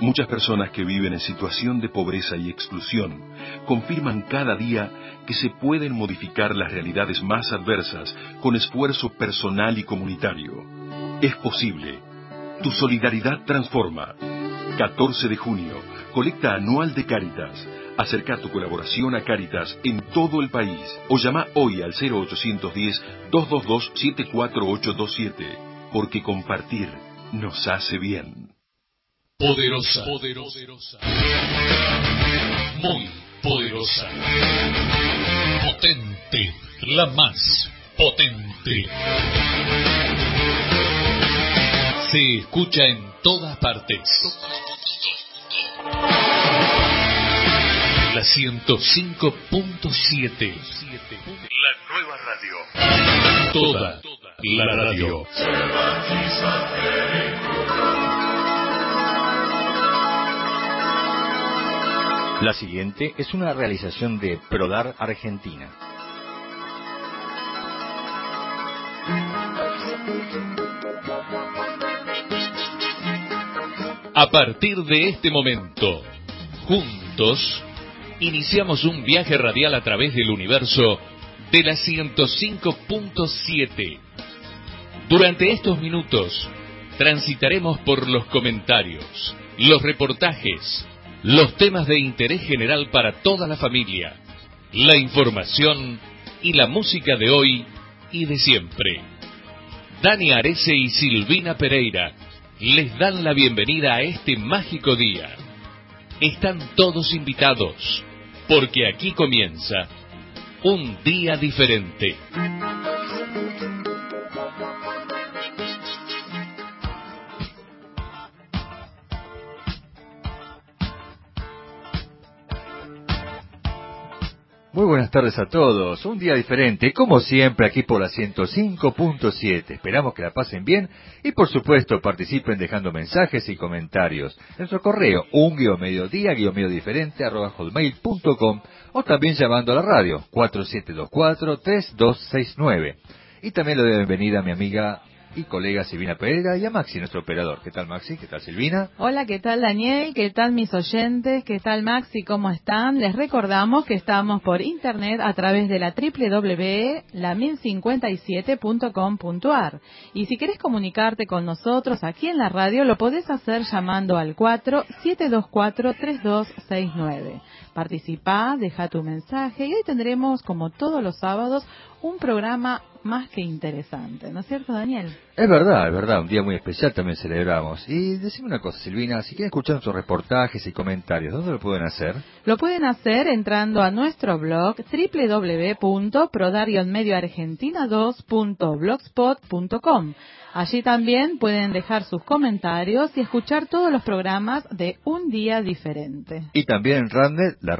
Muchas personas que viven en situación de pobreza y exclusión confirman cada día que se pueden modificar las realidades más adversas con esfuerzo personal y comunitario. Es posible. Tu solidaridad transforma. 14 de junio, colecta anual de Cáritas. Acerca tu colaboración a Cáritas en todo el país o llama hoy al 0810-222-74827, porque compartir nos hace bien. Poderosa. Poderosa. Muy poderosa. Potente. La más potente. Se escucha en todas partes. La 105.7. La nueva radio. Toda la radio. La siguiente es una realización de Prodar Argentina. A partir de este momento, juntos, iniciamos un viaje radial a través del universo de la 105.7. Durante estos minutos, transitaremos por los comentarios, los reportajes, los temas de interés general para toda la familia, la información y la música de hoy y de siempre. Dani Arese y Silvina Pereira les dan la bienvenida a este mágico día. Están todos invitados, porque aquí comienza un día diferente. Muy buenas tardes a todos. Un día diferente, como siempre, aquí por la 105.7. Esperamos que la pasen bien y, por supuesto, participen dejando mensajes y comentarios. En nuestro correo, un guion mediodía, guion medio diferente, arroba hotmail.com o también llamando a la radio, 4724-3269. Y también le doy bienvenida a mi amiga y colega Silvina Pereira y a Maxi, nuestro operador. ¿Qué tal Maxi? ¿Qué tal Silvina? Hola, ¿qué tal Daniel? ¿Qué tal mis oyentes? ¿Qué tal Maxi? ¿Cómo están? Les recordamos que estamos por internet a través de la www.la1057.com.ar. Y si querés comunicarte con nosotros aquí en la radio, lo podés hacer llamando al 4724-3269. Participá, deja tu mensaje y hoy tendremos, como todos los sábados, un programa más que interesante, ¿no es cierto, Daniel? Es verdad, es verdad, un día muy especial también celebramos. Y decime una cosa, Silvina, si quieren escuchar nuestros reportajes y comentarios, ¿dónde lo pueden hacer? Lo pueden hacer entrando a nuestro blog www.prodariosmedioargentina2.blogspot.com. Allí también pueden dejar sus comentarios y escuchar todos los programas de Un Día Diferente. Y también en la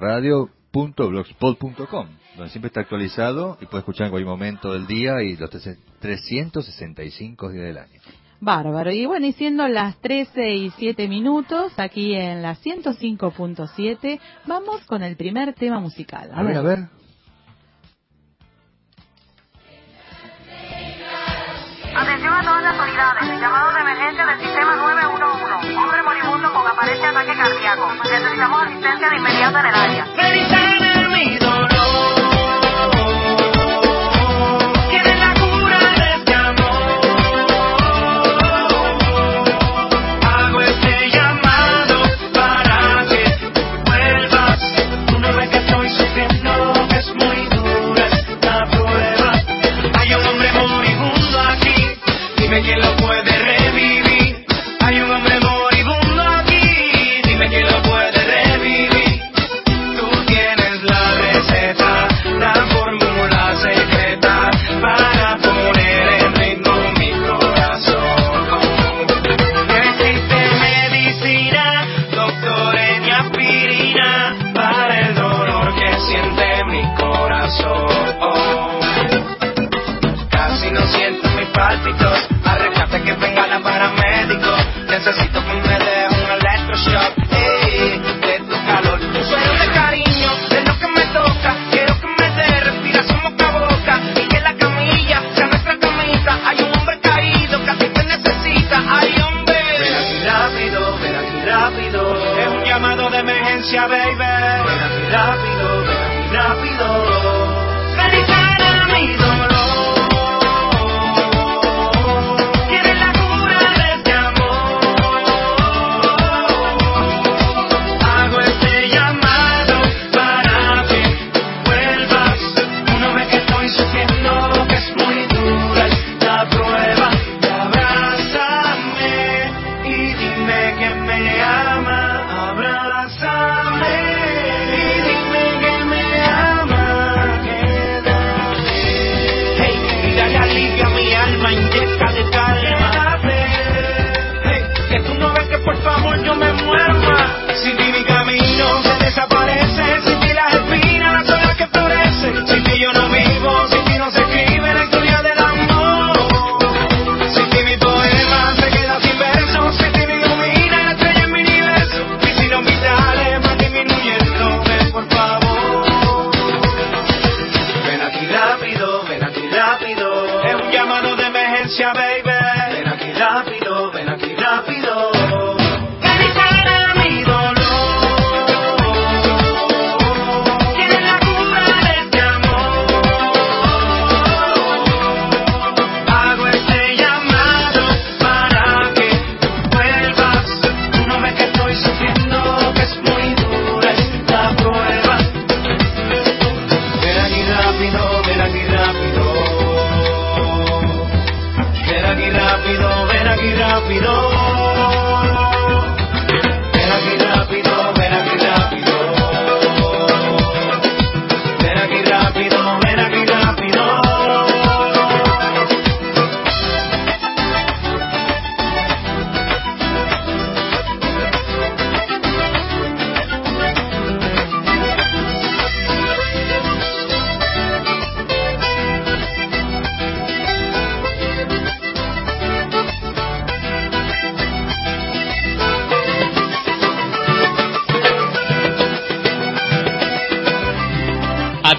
radio.blogspot.com, donde siempre está actualizado y puede escuchar en cualquier momento del día y los 365 días del año. Bárbaro. Y bueno, y siendo las 13 y 7 minutos, aquí en la 105.7, vamos con el primer tema musical. A ver, a ver. Atención a todas las unidades. Llamado de emergencia del sistema 911. Hombre moribundo con aparente ataque cardíaco. Necesitamos asistencia de inmediato en el área.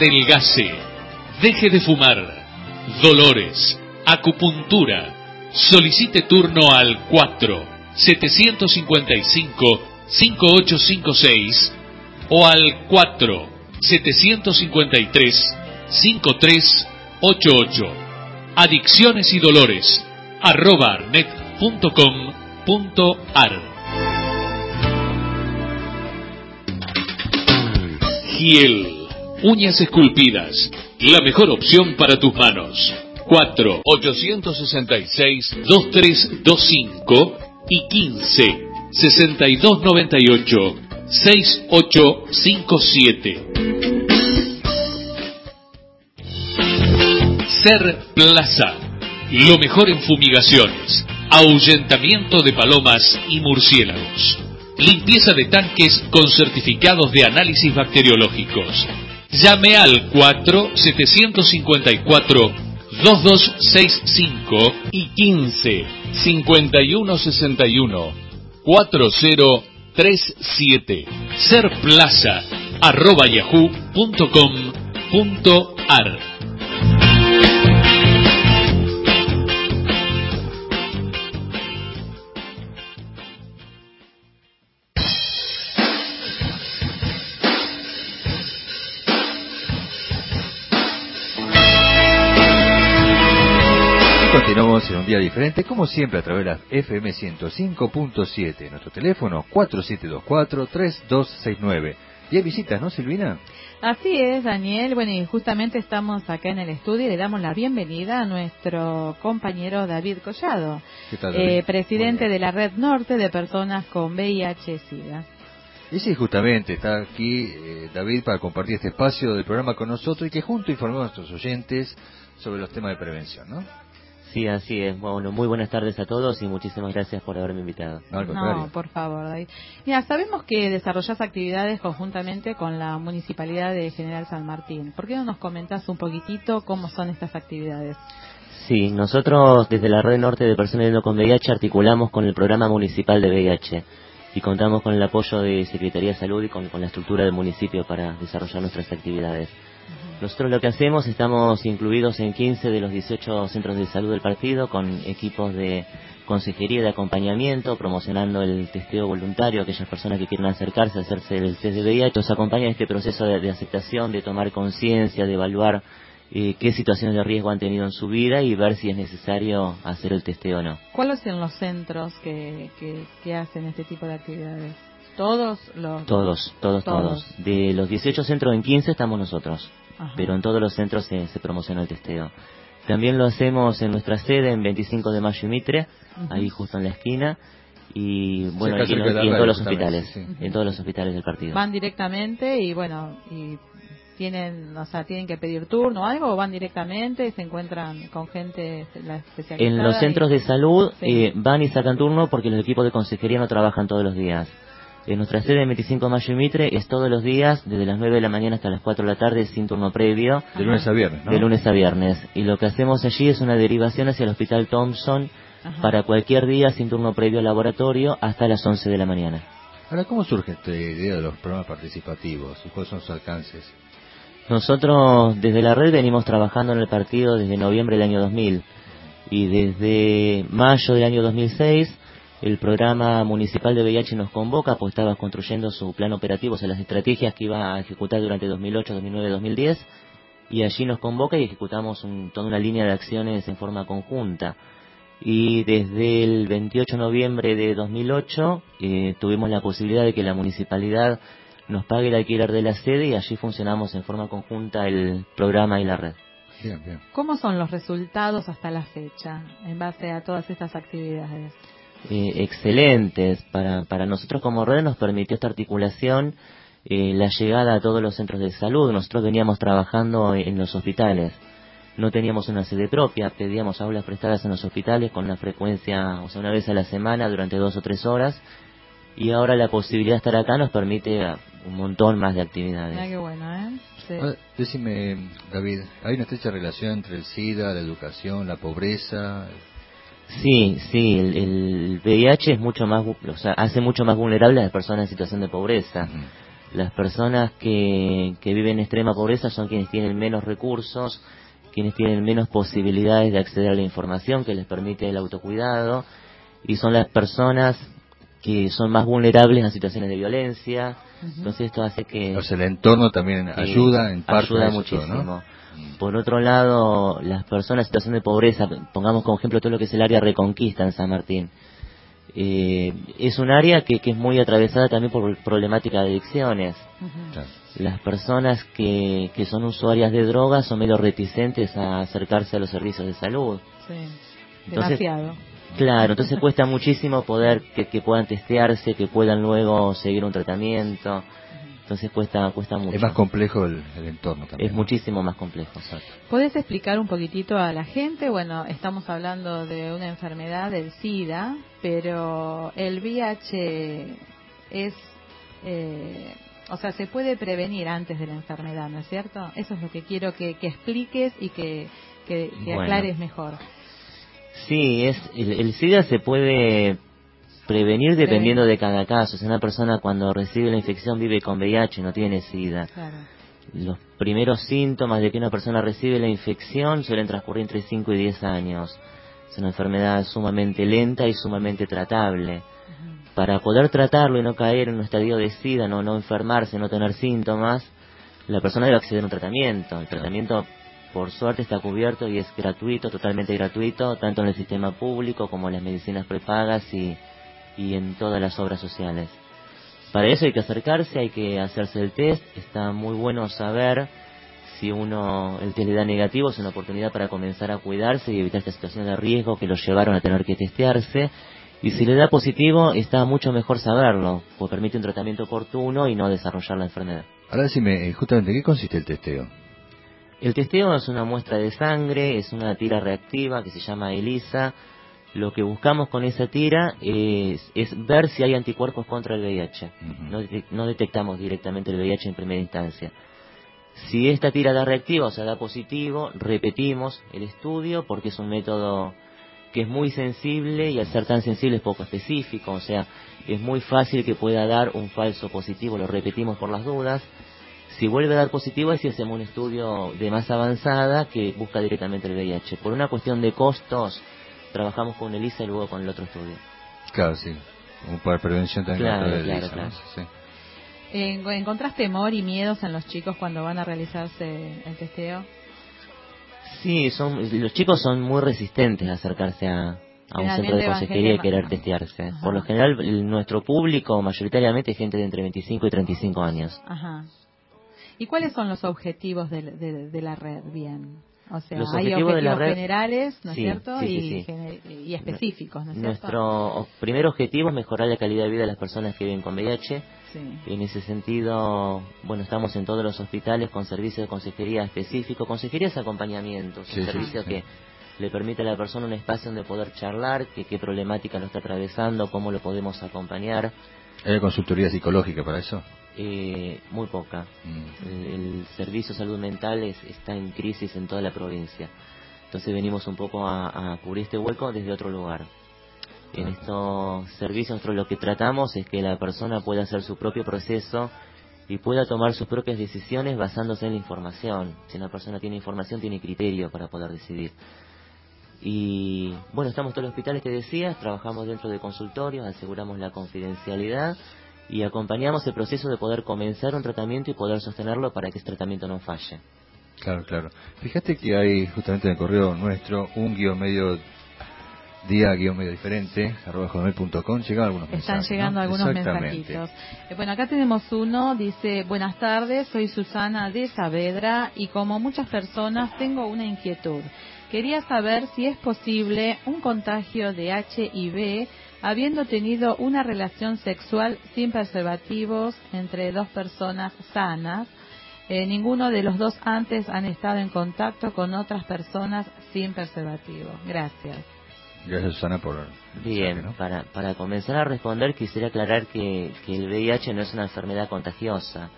Adelgase. Deje de fumar. Dolores. Acupuntura. Solicite turno al 4 755 5856 o al 4 753 5388. Adicciones y dolores. arroba arnet.com.ar Giel. Uñas esculpidas. La mejor opción para tus manos. 4 866 2325 y 15 6298 6857. Ser Plaza. Lo mejor en fumigaciones, ahuyentamiento de palomas y murciélagos. Limpieza de tanques con certificados de análisis bacteriológicos. Llame al 4 754 2265 y 15 5161 4037. Ser Plaza arroba yahoo.com.ar Y continuamos en un día diferente, como siempre, a través de la FM 105.7. Nuestro teléfono 4724-3269. Y hay visitas, ¿no, Silvina? Así es, Daniel. Bueno, y justamente estamos acá en el estudio y le damos la bienvenida a nuestro compañero David Collado, ¿Qué tal, David? eh, presidente de la Red Norte de Personas con VIH-Sida. Y sí, justamente, está aquí eh, David para compartir este espacio del programa con nosotros y que junto informemos a nuestros oyentes sobre los temas de prevención, ¿no? Sí, así es. Bueno, muy buenas tardes a todos y muchísimas gracias por haberme invitado. No, al contrario. No, por favor, David. Mira, sabemos que desarrollás actividades conjuntamente con la Municipalidad de General San Martín. ¿Por qué no nos comentás un poquitito cómo son estas actividades? Sí, nosotros desde la Red Norte de Personas Viviendo con VIH articulamos con el programa municipal de VIH y contamos con el apoyo de Secretaría de Salud y con, con la estructura del municipio para desarrollar nuestras actividades. Nosotros lo que hacemos, estamos incluidos en 15 de los 18 centros de salud del partido con equipos de consejería de acompañamiento, promocionando el testeo voluntario, aquellas personas que quieren acercarse a hacerse el test de VIH, nos acompaña este proceso de, de aceptación, de tomar conciencia, de evaluar eh, qué situaciones de riesgo han tenido en su vida y ver si es necesario hacer el testeo o no. ¿Cuáles son los centros que, que, que hacen este tipo de actividades? ¿Todos los...? Todos, todos, todos. De los 18 centros en 15 estamos nosotros, Ajá. pero en todos los centros se, se promociona el testeo. También lo hacemos en nuestra sede en 25 de Mayo y Mitre, ahí justo en la esquina, y bueno, y, en- y todos los hospitales, sí. en todos los hospitales del partido. Van directamente y bueno, y tienen, o sea, tienen que pedir turno o algo o van directamente y se encuentran con gente la especializada. En los y- centros de salud Sí. eh, van y sacan turno porque los equipos de consejería no trabajan todos los días. En nuestra sede en 25 de Mayo y Mitre es todos los días, desde las 9 de la mañana hasta las 4 de la tarde, sin turno previo, De lunes a viernes, ¿no? de lunes a viernes. Y lo que hacemos allí es una derivación hacia el Hospital Thompson Ajá. para cualquier día sin turno previo al laboratorio hasta las 11 de la mañana. Ahora, ¿cómo surge esta idea de los programas participativos? ¿Y ¿Cuáles son sus alcances? Nosotros desde la red venimos trabajando en el partido desde noviembre del año 2000 y desde mayo del año 2006 el programa municipal de VIH nos convoca pues estaba construyendo su plan operativo, o sea, las estrategias que iba a ejecutar durante 2008, 2009, 2010 y allí nos convoca y ejecutamos un- toda una línea de acciones en forma conjunta. Y desde el 28 de noviembre de 2008 eh, tuvimos la posibilidad de que la municipalidad nos pague el alquiler de la sede y allí funcionamos en forma conjunta el programa y la red. Bien, bien. ¿Cómo son los resultados hasta la fecha en base a todas estas actividades? Eh, excelentes. Para, para nosotros como red nos permitió esta articulación eh, la llegada a todos los centros de salud. Nosotros veníamos trabajando en los hospitales. No teníamos una sede propia, pedíamos aulas prestadas en los hospitales con una frecuencia, o sea, una vez a la semana durante dos o tres horas. Y ahora la posibilidad de estar acá nos permite ah, un montón más de actividades. Mira qué bueno, ¿eh? Sí. Decime, David, ¿hay una estrecha relación entre el SIDA, la educación, la pobreza? Sí, sí, el, el VIH es mucho más, o sea, hace mucho más vulnerable a las personas en situación de pobreza. Las personas que, que viven en extrema pobreza son quienes tienen menos recursos, quienes tienen menos posibilidades de acceder a la información que les permite el autocuidado, y son las personas que son más vulnerables a situaciones de violencia. Entonces esto hace que... O sea, el entorno también ayuda en parte ayuda a eso muchísimo. Por otro lado, las personas en situación de pobreza, pongamos como ejemplo todo lo que es el área Reconquista en San Martín, eh, es un área que, que es muy atravesada también por problemática de adicciones. Las personas que, que son usuarias de drogas son medio reticentes a acercarse a los servicios de salud. Sí. Entonces- Demasiado. Claro, entonces cuesta muchísimo poder que, que puedan testearse, que puedan luego seguir un tratamiento. Entonces cuesta cuesta mucho. Es más complejo el, el entorno también. Es muchísimo más complejo. ¿Puedes explicar un poquitito a la gente? Bueno, estamos hablando de una enfermedad del SIDA, pero el VIH es, eh, o sea, se puede prevenir antes de la enfermedad, ¿no es cierto? Eso es lo que quiero que, que expliques y que, que, que Bueno. aclares mejor. Sí, es el, el SIDA se puede prevenir dependiendo de cada caso. Si una persona cuando recibe la infección vive con VIH no tiene SIDA. Claro. Los primeros síntomas de que una persona recibe la infección suelen transcurrir entre 5 y 10 años. Es una enfermedad sumamente lenta y sumamente tratable. Para poder tratarlo y no caer en un estadio de SIDA, no, no enfermarse, no tener síntomas, la persona debe acceder a un tratamiento. El tratamiento, por suerte, está cubierto y es gratuito, totalmente gratuito, tanto en el sistema público como en las medicinas prepagas y, y en todas las obras sociales. Para eso hay que acercarse, hay que hacerse el test. Está muy bueno saber si uno el test le da negativo, es una oportunidad para comenzar a cuidarse y evitar esta situación de riesgo que lo llevaron a tener que testearse. Y si le da positivo, está mucho mejor saberlo, pues permite un tratamiento oportuno y no desarrollar la enfermedad. Ahora decime, eh, justamente, ¿en qué consiste el testeo? El testeo es una muestra de sangre, es una tira reactiva que se llama ELISA. Lo que buscamos con esa tira es, es ver si hay anticuerpos contra el VIH. No, no detectamos directamente el VIH en primera instancia. Si esta tira da reactiva, o sea, da positivo, repetimos el estudio porque es un método que es muy sensible y al ser tan sensible es poco específico, o sea, es muy fácil que pueda dar un falso positivo, lo repetimos por las dudas. Si vuelve a dar positivo, ahí sí hacemos un estudio de más avanzada que busca directamente el VIH. Por una cuestión de costos, trabajamos con ELISA y luego con el otro estudio. Claro, sí. Un para prevención también. Claro, claro, ELISA, ¿no? claro. Sí. ¿Encontrás temor y miedos en los chicos cuando van a realizarse el testeo? Sí, son, los chicos son muy resistentes a acercarse a, a un centro de consejería y querer testearse. Ajá. Por lo general, el- nuestro público mayoritariamente es gente de entre 25 y 35 años. Ajá. ¿Y cuáles son los objetivos de, de- de la red? Bien. O sea, Los hay objetivos de la red- generales, ¿no es Sí, cierto? sí, sí, y, sí. gener- y específicos, ¿no es cierto? Nuestro primer objetivo es mejorar la calidad de vida de las personas que viven con VIH. Sí. En ese sentido, bueno, estamos en todos los hospitales con servicios de consejería específico. Consejería es acompañamiento, es Sí, un sí, servicio sí. que le permite a la persona un espacio donde poder charlar, que qué problemática lo está atravesando, cómo lo podemos acompañar. ¿Hay consultoría psicológica para eso? Eh, muy poca. Mm. El, el servicio de salud mental es- está en crisis en toda la provincia. Entonces venimos un poco a, a cubrir este hueco desde otro lugar. En estos servicios nosotros lo que tratamos es que la persona pueda hacer su propio proceso y pueda tomar sus propias decisiones basándose en la información. Si una persona tiene información, tiene criterio para poder decidir. Y bueno, estamos todos los hospitales que decías, trabajamos dentro de consultorios, aseguramos la confidencialidad y acompañamos el proceso de poder comenzar un tratamiento y poder sostenerlo para que ese tratamiento no falle. Claro, claro. Fíjate que hay justamente en el correo nuestro un guion medio día guion medio diferente arroba hotmail.com llegan algunos Están mensajes, llegando ¿no? algunos Exactamente. mensajitos. Eh, bueno, acá tenemos uno, dice, buenas tardes, soy Susana de Saavedra y como muchas personas tengo una inquietud. Quería saber si es posible un contagio de HIV habiendo tenido una relación sexual sin preservativos entre dos personas sanas. Eh, ninguno de los dos antes han estado en contacto con otras personas sin preservativo. Gracias. Gracias Susana por Bien, mensaje, ¿no? para, para comenzar a responder quisiera aclarar que, que el VIH no es una enfermedad contagiosa,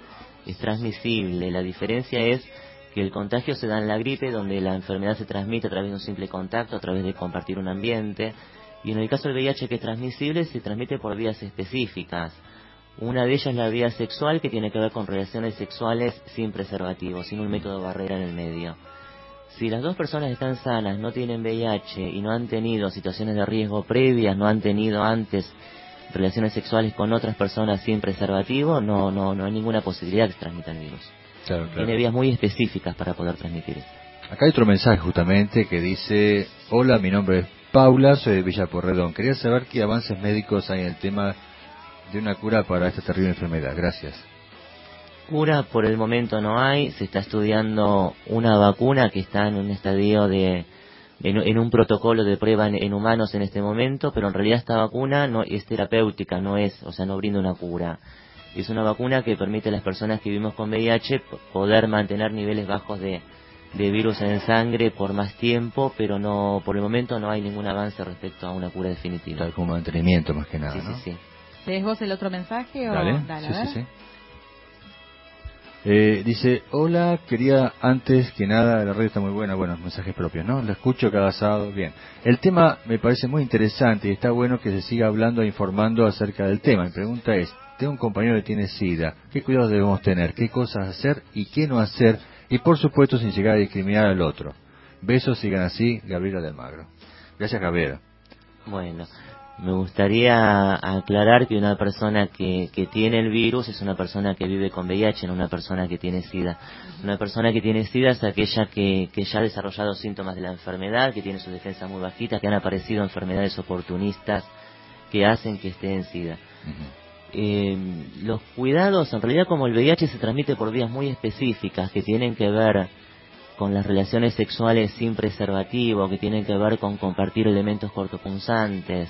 es transmisible. La diferencia es que el contagio se da en la gripe, donde la enfermedad se transmite a través de un simple contacto, a través de compartir un ambiente. Y en el caso del VIH que es transmisible, se transmite por vías específicas. Una de ellas es la vía sexual, que tiene que ver con relaciones sexuales sin preservativo, sin un método barrera en el medio. Si las dos personas están sanas, no tienen VIH y no han tenido situaciones de riesgo previas, no han tenido antes relaciones sexuales con otras personas sin preservativo, no, no, no hay ninguna posibilidad que transmita el virus. Claro, claro. Tiene vías muy específicas para poder transmitir eso. Acá hay otro mensaje justamente que dice, hola, mi nombre es Paula, soy de Villa Porredón. Quería saber qué avances médicos hay en el tema de una cura para esta terrible enfermedad. Gracias. Cura por el momento no hay, se está estudiando una vacuna que está en un estadio de en, en un protocolo de prueba en, en humanos en este momento, pero en realidad esta vacuna no es terapéutica, no es, o sea, no brinda una cura. Es una vacuna que permite a las personas que vivimos con VIH poder mantener niveles bajos de, de virus en sangre por más tiempo, pero no por el momento no hay ningún avance respecto a una cura definitiva. Tal como mantenimiento más que nada, Sí, ¿no? sí, sí. ¿Lees vos el otro mensaje o Dale, sí, sí, sí. Eh, dice, hola, quería antes que nada, la red está muy buena, bueno, mensajes propios, ¿no? Lo escucho cada sábado, bien. El tema me parece muy interesante y está bueno que se siga hablando e informando acerca del tema. Mi pregunta es, tengo un compañero que tiene SIDA, ¿qué cuidados debemos tener? ¿Qué cosas hacer y qué no hacer? Y por supuesto sin llegar a discriminar al otro. Besos, sigan así, Gabriela del Magro. Gracias, Gabriela. Bueno, me gustaría aclarar que una persona que, que tiene el virus es una persona que vive con VIH, no una persona que tiene SIDA. Una persona que tiene SIDA es aquella que, que ya ha desarrollado síntomas de la enfermedad, que tiene sus defensas muy bajitas, que han aparecido enfermedades oportunistas que hacen que esté en SIDA. Eh, los cuidados, en realidad como el VIH se transmite por vías muy específicas que tienen que ver con las relaciones sexuales sin preservativo, que tienen que ver con compartir elementos cortopunzantes,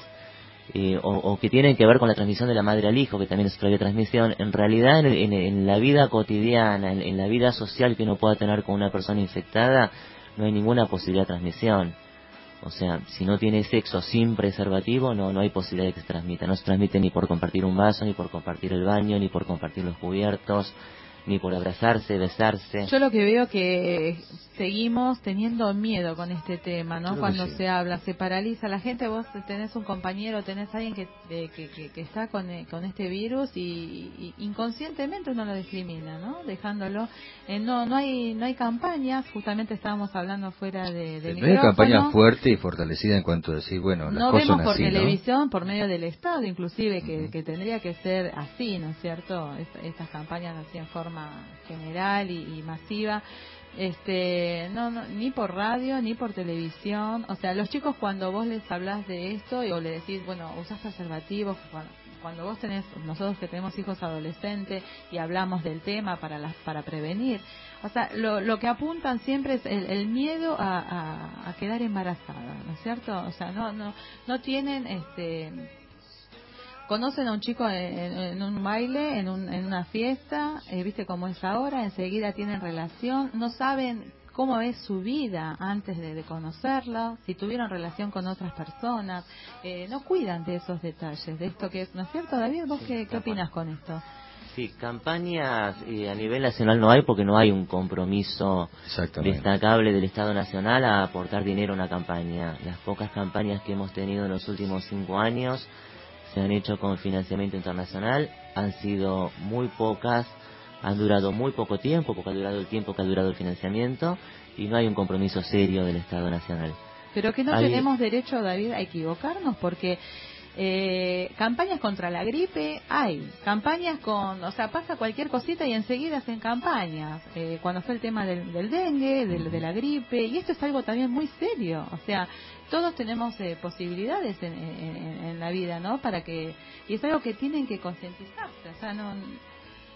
eh, o, que tienen que ver con la transmisión de la madre al hijo, que también es otra vía de transmisión, en realidad en, en- en la vida cotidiana, en la vida social que uno pueda tener con una persona infectada, no hay ninguna posibilidad de transmisión. O sea, si no tiene sexo sin preservativo, no, no hay posibilidad de que se transmita. No se transmite ni por compartir un vaso, ni por compartir el baño, ni por compartir los cubiertos. Ni por abrazarse, besarse. Yo lo que veo que seguimos teniendo miedo con este tema, ¿no? Creo Cuando sí. se habla, se paraliza la gente, vos tenés un compañero, tenés alguien que, de- que, que- que está con, eh, con este virus y, y inconscientemente uno lo discrimina, ¿no? Dejándolo. Eh, no no hay no hay campañas, justamente estábamos hablando fuera de, de No hay campaña fuerte y fortalecida en cuanto a decir, bueno, las no cosas vemos son por así, ¿no? televisión, por medio del Estado, inclusive, que, que tendría que ser así, ¿no es cierto? Es- estas campañas así en forma general y, masiva. Este, no, no, ni por radio, ni por televisión. O sea, los chicos cuando vos les hablas de esto y, o le decís, bueno, usás preservativos, cuando, cuando vos tenés, nosotros que tenemos hijos adolescentes y hablamos del tema para las, para prevenir, o sea, lo, lo que apuntan siempre es el, el miedo a, a- a quedar embarazada, ¿no es cierto? O sea, no, no, no tienen, este, conocen a un chico en, un baile, en, un- en una fiesta, eh, viste cómo es ahora, enseguida tienen relación, no saben cómo es su vida antes de, de conocerla, si tuvieron relación con otras personas, eh, no cuidan de esos detalles, de esto que es, ¿no es cierto, David? ¿Vos qué, qué opinas con esto? Sí, campañas eh, a nivel nacional no hay porque no hay un compromiso destacable del Estado Nacional a aportar dinero a una campaña. Las pocas campañas que hemos tenido en los últimos cinco años se han hecho con financiamiento internacional, han sido muy pocas, han durado muy poco tiempo, porque ha durado el tiempo que ha durado el financiamiento, y no hay un compromiso serio del Estado Nacional. Pero que no Hay- tenemos derecho, David, a equivocarnos porque eh, campañas contra la gripe hay, campañas con, o sea, pasa cualquier cosita y enseguida hacen campañas. Eh, cuando fue el tema del, del dengue, del- de la gripe, y esto es algo también muy serio, o sea, todos tenemos eh, posibilidades en, en- en la vida, ¿no? Para que, y es algo que tienen que concientizarse, o sea, no,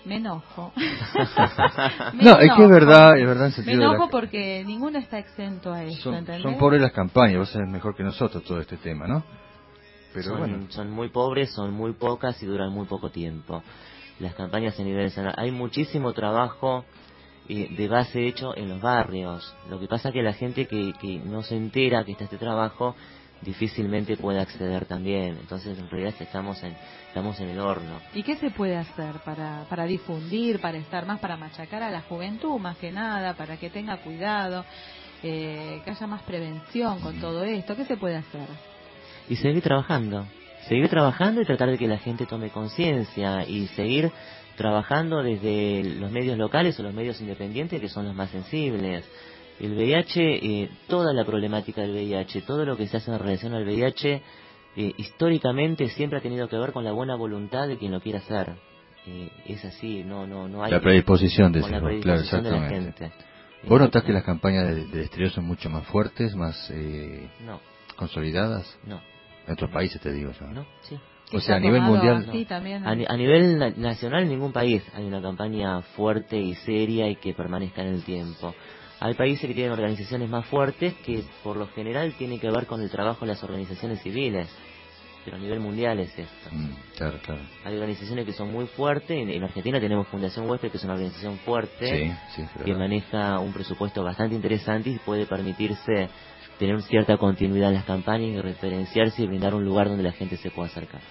me enojo. Me No, es que es verdad, es verdad en Me sentido de la- enojo porque ninguno está exento a esto, Son, ¿entendés? son pobres las campañas, vos sabés mejor que nosotros todo este tema, ¿no? Pero son, bueno, son muy pobres, son muy pocas y duran muy poco tiempo. Las campañas a nivel nacional. Hay muchísimo trabajo eh, de base hecho en los barrios. Lo que pasa que la gente que, que no se entera que está este trabajo difícilmente puede acceder también. Entonces en realidad estamos en, estamos en el horno. ¿Y qué se puede hacer para, para difundir, para estar más, para machacar a la juventud más que nada, para que tenga cuidado, eh, que haya más prevención con todo esto? ¿Qué se puede hacer? y seguir trabajando. Seguir trabajando y tratar de que la gente tome conciencia y seguir trabajando desde los medios locales o los medios independientes que son los más sensibles. El VIH, eh, toda la problemática del VIH, todo lo que se hace en relación al VIH, eh, históricamente siempre ha tenido que ver con la buena voluntad de quien lo quiera hacer. Eh, es así, no, no, no hay... la predisposición, con la decimos, claro, predisposición de la exactamente. gente. ¿Vos notás que las campañas de- exterior son mucho más fuertes, más eh, No, consolidadas? no, En otros países te digo yo. no, sí. O ¿Que sea, a nivel mundial... así también? A, ni- a nivel na- nacional en ningún país hay una campaña fuerte y seria y que permanezca en el tiempo. Hay países que tienen organizaciones más fuertes que por lo general tienen que ver con el trabajo de las organizaciones civiles, pero a nivel mundial es esto. Mm, claro, claro. Hay organizaciones que son muy fuertes, en, en Argentina tenemos Fundación Huésped que es una organización fuerte Sí, sí, es que maneja un presupuesto bastante interesante y puede permitirse tener cierta continuidad en las campañas y referenciarse y brindar un lugar donde la gente se pueda acercar.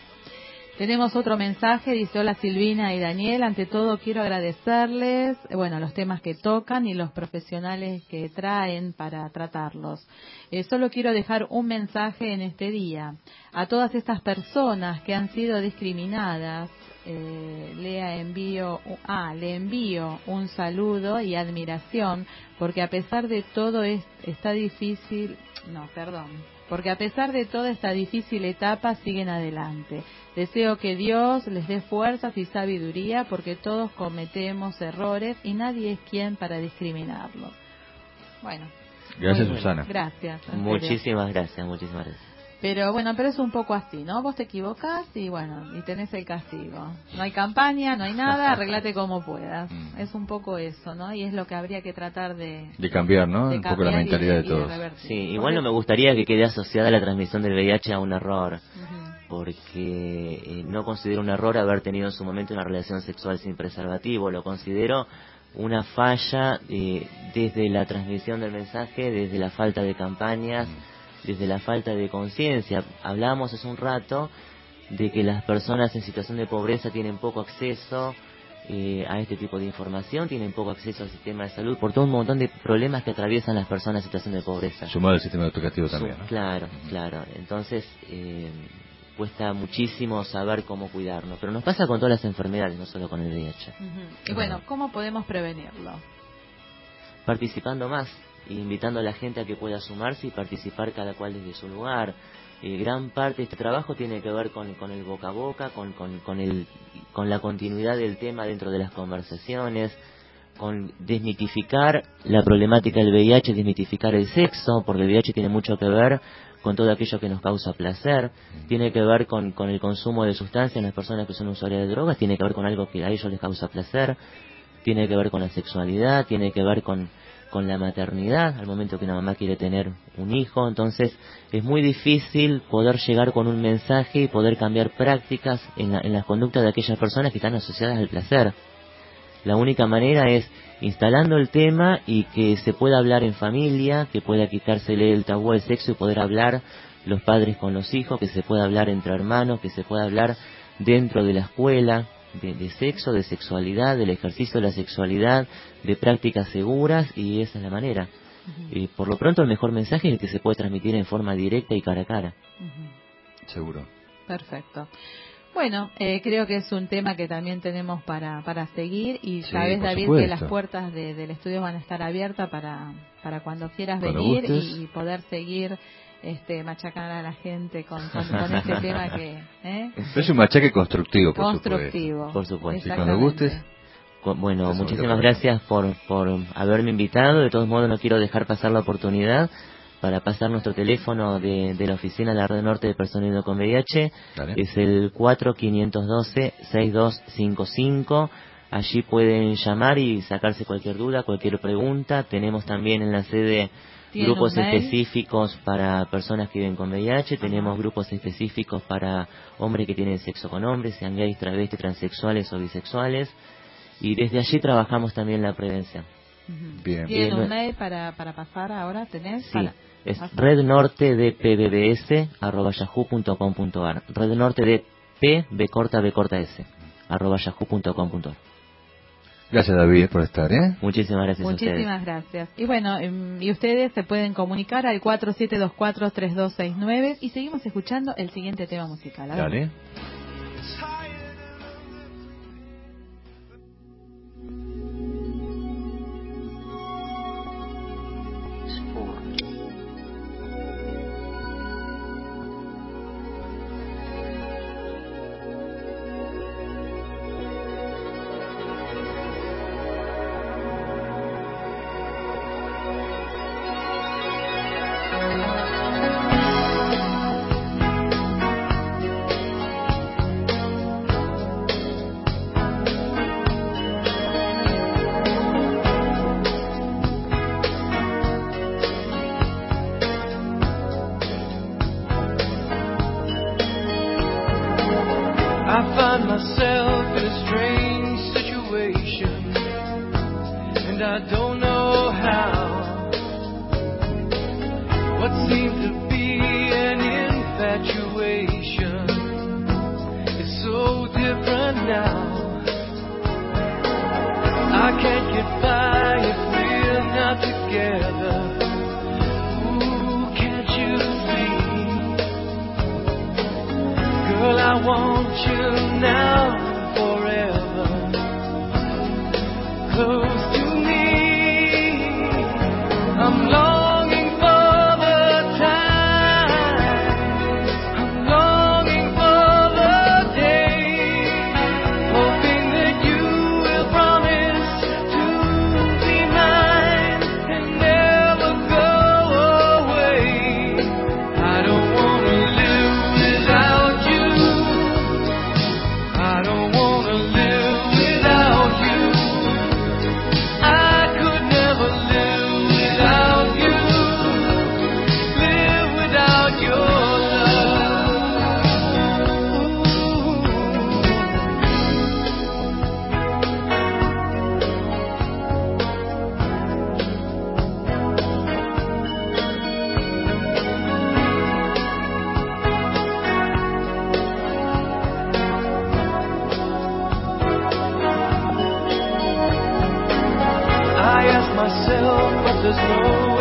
Tenemos otro mensaje, dice hola Silvina y Daniel, ante todo quiero agradecerles, eh, bueno, los temas que tocan y los profesionales que traen para tratarlos. Eh, solo quiero dejar un mensaje en este día a todas estas personas que han sido discriminadas. eh, le envío, ah, le envío un saludo y admiración porque a pesar de todo es, está difícil, no, perdón, porque a pesar de toda esta difícil etapa siguen adelante. Deseo que Dios les dé fuerzas y sabiduría porque todos cometemos errores y nadie es quien para discriminarlos. Bueno, Gracias. Susana. gracias. Muchísimas gracias, muchísimas gracias. Pero bueno, pero es un poco así, ¿no? Vos te equivocás y bueno, y tenés el castigo. No hay campaña, no hay nada, arreglate como puedas. Mm. Es un poco eso, ¿no? Y es lo que habría que tratar de, De cambiar, ¿no? de Un poco la y mentalidad de todos. Sí, igual no me gustaría que quede asociada la transmisión del VIH a un error, porque eh, no considero un error haber tenido en su momento una relación sexual sin preservativo, lo considero una falla eh, desde la transmisión del mensaje, desde la falta de campañas, desde la falta de conciencia. Hablamos hace un rato de que las personas en situación de pobreza tienen poco acceso eh, a este tipo de información, tienen poco acceso al sistema de salud por todo un montón de problemas que atraviesan las personas en situación de pobreza. Sumado al sistema educativo también, ¿no? Claro, claro. Entonces, eh, cuesta muchísimo saber cómo cuidarnos. Pero nos pasa con todas las enfermedades, no solo con el VIH. Y bueno, ¿cómo podemos prevenirlo? Participando más, invitando a la gente a que pueda sumarse y participar cada cual desde su lugar. Eh, gran parte de este trabajo tiene que ver con, con el boca a boca, con, con, con, el, con la continuidad del tema dentro de las conversaciones, con desmitificar la problemática del VIH, desmitificar el sexo, porque el VIH tiene mucho que ver con todo aquello que nos causa placer, tiene que ver con, con el consumo de sustancias en las personas que son usuarias de drogas, tiene que ver con algo que a ellos les causa placer, tiene que ver con la sexualidad, tiene que ver con, con la maternidad, al momento que una mamá quiere tener un hijo, entonces es muy difícil poder llegar con un mensaje y poder cambiar prácticas en, la- en las conductas de aquellas personas que están asociadas al placer. La única manera es instalando el tema y que se pueda hablar en familia, que pueda quitársele el tabú al sexo y poder hablar los padres con los hijos, que se pueda hablar entre hermanos, que se pueda hablar dentro de la escuela de, de sexo, de sexualidad, del ejercicio de la sexualidad, de prácticas seguras y esa es la manera. Y por lo pronto el mejor mensaje es el que se puede transmitir en forma directa y cara a cara. Ujú. Seguro. Perfecto. Bueno, eh, creo que es un tema que también tenemos para, para seguir y Sí, sabes, David, que las puertas de- del estudio van a estar abiertas para, para cuando quieras venir y poder seguir este, machacando a la gente con, con, con este tema que... ¿eh? Es un machaque constructivo, por Constructivo. Por supuesto. Y cuando gustes, Bueno, muchísimas gracias por, por haberme invitado. De todos modos, no quiero dejar pasar la oportunidad para pasar nuestro teléfono de, de la oficina de la Red Norte de Personas con VIH. Dale. Es el 4512-6255. Allí pueden llamar y sacarse cualquier duda, cualquier pregunta. Tenemos también en la sede ¿Tienen grupos específicos para personas que viven con VIH. Tenemos grupos específicos para hombres que tienen sexo con hombres, sean gays, travestis, transexuales o bisexuales. Y desde allí trabajamos también la prevención. Bien. ¿Tienen un mail para, para pasar ahora? ¿Tenés? Sí, Para- es pasar. rednortedpbbs.yahoo.com.ar Red Norte de P, B corta, B corta S, arroba yahoo.com.ar Gracias, David, por estar, ¿eh? Muchísimas gracias a ustedes. Muchísimas gracias. Y bueno, em, y ustedes se pueden comunicar al 4724-3269 y seguimos escuchando el siguiente tema musical. A ver. Dale. the snow.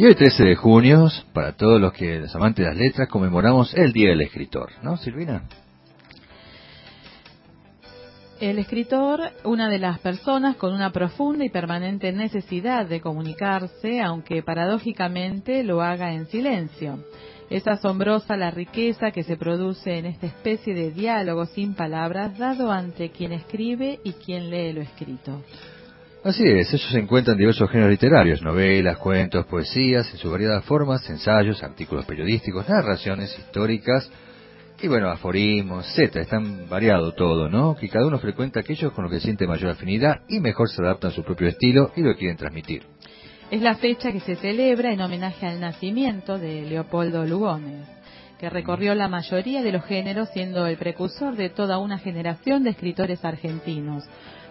Y hoy 13 de junio, para todos los que los amantes de las letras, conmemoramos el Día del Escritor, ¿no, Silvina? El escritor, una de las personas con una profunda y permanente necesidad de comunicarse, aunque paradójicamente lo haga en silencio. Es asombrosa la riqueza que se produce en esta especie de diálogo sin palabras dado ante quien escribe y quien lee lo escrito. Así es, ellos se encuentran en diversos géneros literarios, novelas, cuentos, poesías, en sus variadas formas, ensayos, artículos periodísticos, narraciones históricas, y bueno, aforismos, etcétera, están variado todo, ¿no? Que cada uno frecuenta aquellos con los que siente mayor afinidad y mejor se adaptan a su propio estilo y lo quieren transmitir. Es la fecha que se celebra en homenaje al nacimiento de Leopoldo Lugones, que recorrió la mayoría de los géneros siendo el precursor de toda una generación de escritores argentinos.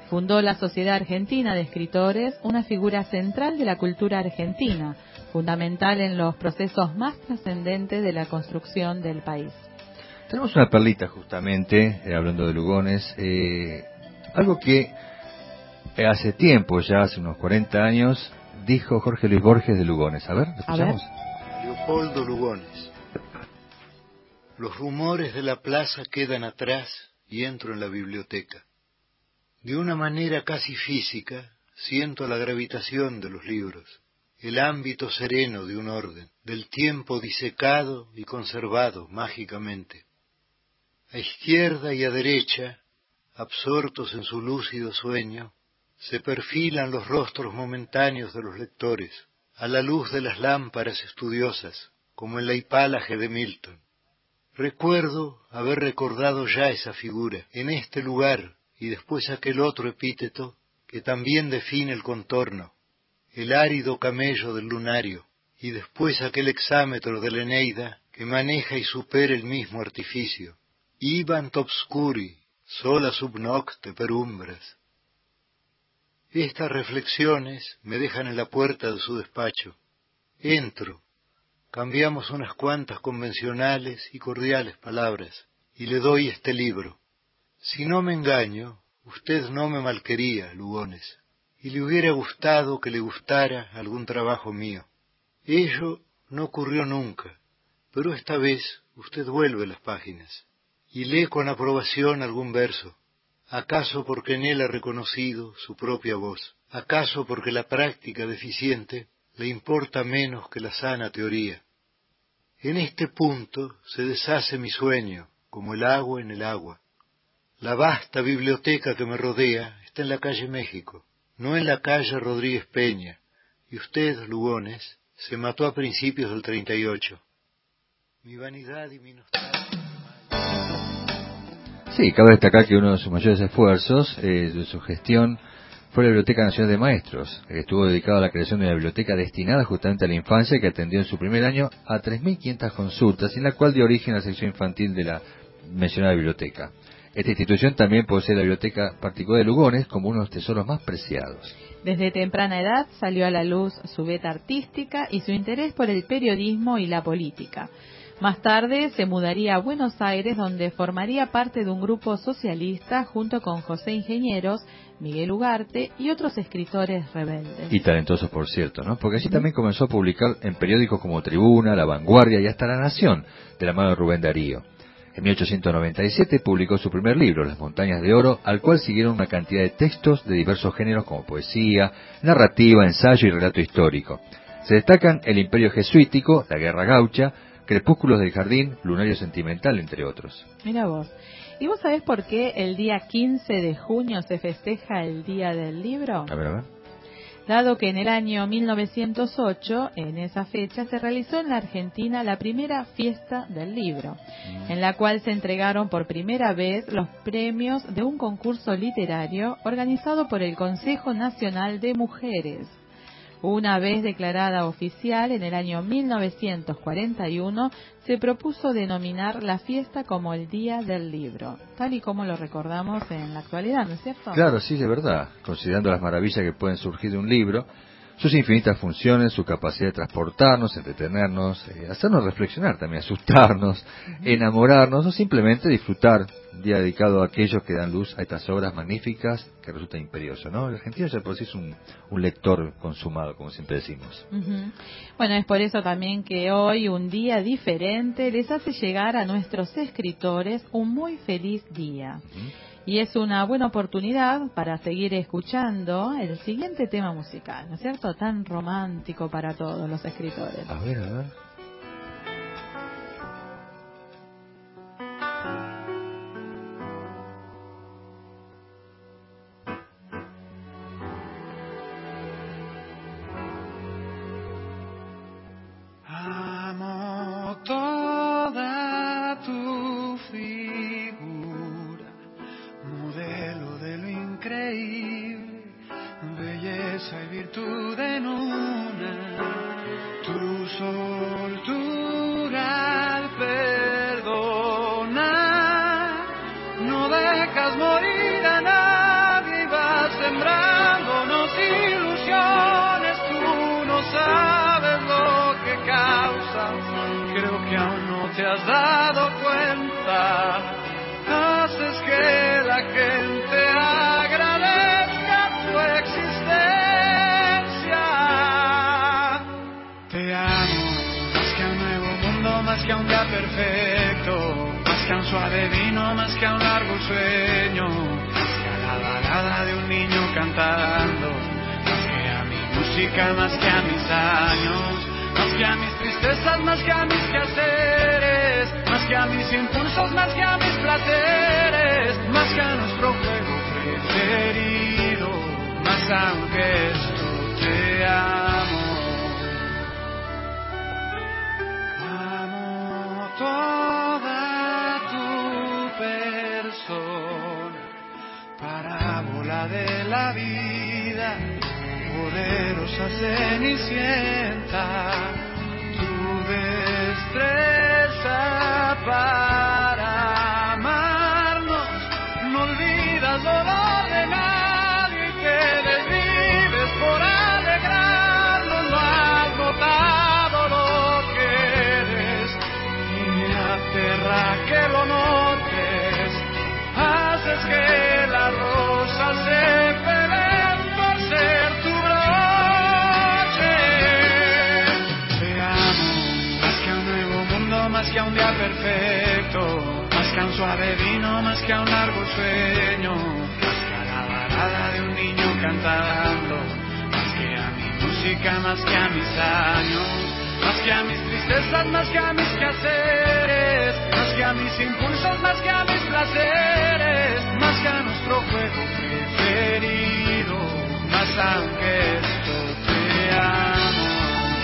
Fundó la Sociedad Argentina de Escritores, una figura central de la cultura argentina, fundamental en los procesos más trascendentes de la construcción del país. Tenemos una perlita justamente, eh, hablando de Lugones, eh, algo que eh, hace tiempo, ya hace unos 40 años, dijo Jorge Luis Borges de Lugones. A ver, ¿lo A ver. escuchamos? Leopoldo Lugones. Los rumores de la plaza quedan atrás y entro en la biblioteca. De una manera casi física, siento la gravitación de los libros, el ámbito sereno de un orden, del tiempo disecado y conservado mágicamente. A izquierda y a derecha, absortos en su lúcido sueño, se perfilan los rostros momentáneos de los lectores, a la luz de las lámparas estudiosas, como en la hipálaje de Milton. Recuerdo haber recordado ya esa figura, en este lugar, y después aquel otro epíteto que también define el contorno, el árido camello del lunario, y después aquel exámetro de la Eneida que maneja y supera el mismo artificio. Ibant obscuri, sola sub nocte per umbras. Estas reflexiones me dejan en la puerta de su despacho. Entro, cambiamos unas cuantas convencionales y cordiales palabras, y le doy este libro. Si no me engaño, usted no me malquería, Lugones, y le hubiera gustado que le gustara algún trabajo mío. Ello no ocurrió nunca, pero esta vez usted vuelve las páginas y lee con aprobación algún verso. ¿Acaso porque en él ha reconocido su propia voz? ¿Acaso porque la práctica deficiente le importa menos que la sana teoría? En este punto se deshace mi sueño, como el agua en el agua. La vasta biblioteca que me rodea está en la calle México, no en la calle Rodríguez Peña, y usted, Lugones, se mató a principios del 38. Mi vanidad y mi nostalgia. Sí, cabe destacar que uno de sus mayores esfuerzos eh, de su gestión fue la Biblioteca Nacional de Maestros, que estuvo dedicado a la creación de una biblioteca destinada justamente a la infancia que atendió en su primer año a 3.500 consultas, en la cual dio origen a la sección infantil de la mencionada biblioteca. Esta institución también posee la biblioteca particular de Lugones como uno de los tesoros más preciados. Desde temprana edad salió a la luz su beta artística y su interés por el periodismo y la política. Más tarde se mudaría a Buenos Aires donde formaría parte de un grupo socialista junto con José Ingenieros, Miguel Ugarte y otros escritores rebeldes. Y talentosos, por cierto, ¿no? Porque allí también comenzó a publicar en periódicos como Tribuna, La Vanguardia y hasta La Nación, de la mano de Rubén Darío. En 1897 publicó su primer libro, Las Montañas de Oro, al cual siguieron una cantidad de textos de diversos géneros como poesía, narrativa, ensayo y relato histórico. Se destacan El Imperio Jesuítico, La Guerra Gaucha, Crepúsculos del Jardín, Lunario Sentimental, entre otros. Mira vos. ¿Y vos sabés por qué el día 15 de junio se festeja el Día del Libro? A ver, a ver. Dado que en el año 1908, en esa fecha, se realizó en la Argentina la primera fiesta del libro, en la cual se entregaron por primera vez los premios de un concurso literario organizado por el Consejo Nacional de Mujeres. Una vez declarada oficial en el año 1941, se propuso denominar la fiesta como el Día del Libro, tal y como lo recordamos en la actualidad, ¿no es cierto? Claro, sí, de verdad. Considerando las maravillas que pueden surgir de un libro, sus infinitas funciones, su capacidad de transportarnos, entretenernos, eh, hacernos reflexionar también, asustarnos, enamorarnos o simplemente disfrutar. Un día dedicado a aquellos que dan luz a estas obras magníficas que resulta imperioso, ¿no? El argentino ya por sí es un, un lector consumado, como siempre decimos. Bueno, es por eso también que hoy, un día diferente, les hace llegar a nuestros escritores un muy feliz día. Y es una buena oportunidad para seguir escuchando el siguiente tema musical, ¿no es cierto? Tan romántico para todos los escritores. A ver, a ver. que lo notes, haces que la rosa se peleen por ser tu broche. Te amo más que a un nuevo mundo, más que a un día perfecto, más que a un suave vino, más que a un largo sueño, más que a la balada de un niño cantando, más que a mi música, más que a mis años, más que a mis más que a mis quehaceres, más que a mis impulsos, más que a mis placeres, más que a nuestro juego preferido, más aunque esto te amo,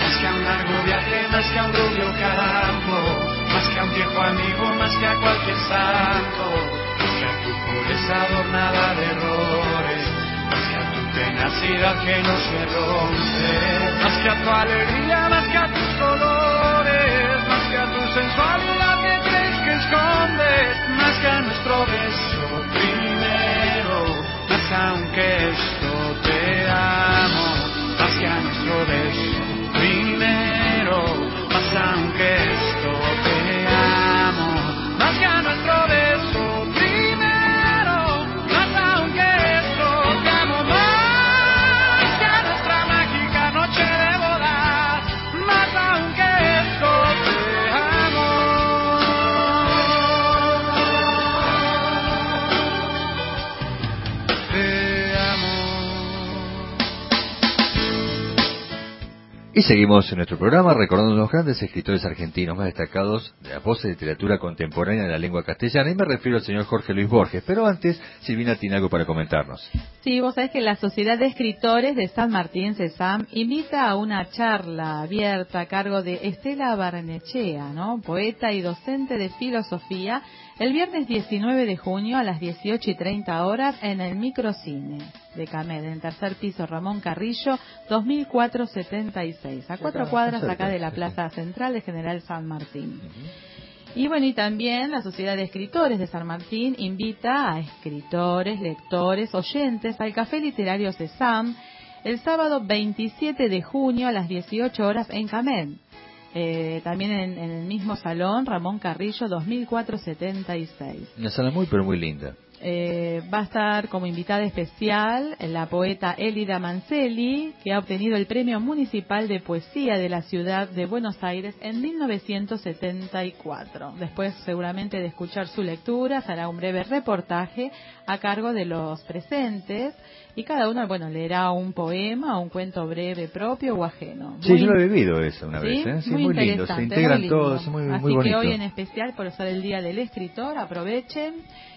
más que a un largo viaje, más que a un rubio campo, más que a un viejo amigo, más que a cualquier santo, más que a tu pureza adornada de errores, más que a tu tenacidad que no se rompe, más que a tu alegría, más que a tus sensualidad que crees que escondes, más que nuestro beso. Primero, más aunque esto seguimos en nuestro programa recordando los grandes escritores argentinos más destacados de la voz de literatura contemporánea de la lengua castellana. Y me refiero al señor Jorge Luis Borges. Pero antes, Silvina tiene algo para comentarnos. Sí, vos sabés que la Sociedad de Escritores de San Martín Cesam invita a una charla abierta a cargo de Estela Barnechea, ¿no? poeta y docente de filosofía, el viernes 19 de junio a las 18 y 30 horas en el Microcine de Camed, en tercer piso Ramón Carrillo, 2476, a cuatro cuadras acá de la Plaza Central de General San Martín. Y bueno, y también la Sociedad de Escritores de San Martín invita a escritores, lectores, oyentes al Café Literario Cesam el sábado 27 de junio a las 18 horas en Camed. Eh, también en, en el mismo salón, Ramón Carrillo, 2476. Una sala muy, pero muy linda. Eh, va a estar como invitada especial la poeta Elida Mancelli, que ha obtenido el Premio Municipal de Poesía de la Ciudad de Buenos Aires en 1974. Después, seguramente, de escuchar su lectura, hará un breve reportaje a cargo de los presentes y cada uno, bueno, leerá un poema o un cuento breve propio o ajeno. Sí, Muy yo lo he vivido eso una ¿Sí? vez. ¿eh? Sí, muy, muy, lindo. Se integran muy lindo. todos, muy, Así muy bonito. que hoy en especial, por ser el Día del Escritor, aprovechen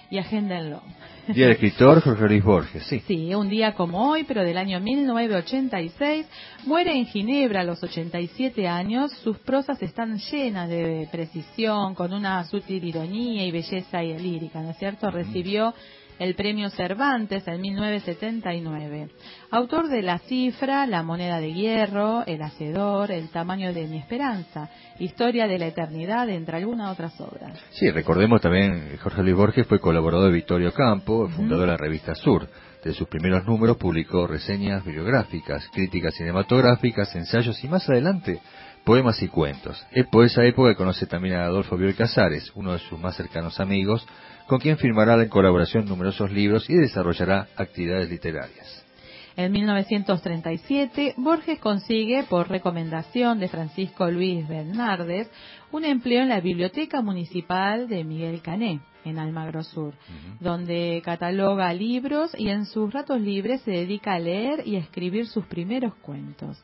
y agéndenlo. Día del escritor Jorge Luis Borges, sí. Sí, un día como hoy, pero del año 1986, muere en Ginebra a los 87 años. Sus prosas están llenas de precisión, con una sutil ironía y belleza lírica, ¿no es cierto? Recibió el premio Cervantes en 1979. Autor de La cifra, La moneda de hierro, El hacedor, El tamaño de mi esperanza, Historia de la eternidad, entre algunas otras obras. Sí, recordemos también, Jorge Luis Borges fue colaborador de Vittorio Campo, fundador de la revista Sur. De sus primeros números publicó reseñas bibliográficas, críticas cinematográficas, ensayos y más adelante poemas y cuentos. Es por esa época que conoce también a Adolfo Bioy Casares, uno de sus más cercanos amigos, con quien firmará en colaboración numerosos libros y desarrollará actividades literarias. En 1937, Borges consigue, por recomendación de Francisco Luis Bernardes, un empleo en la Biblioteca Municipal de Miguel Cané, en Almagro Sur, donde cataloga libros y en sus ratos libres se dedica a leer y a escribir sus primeros cuentos.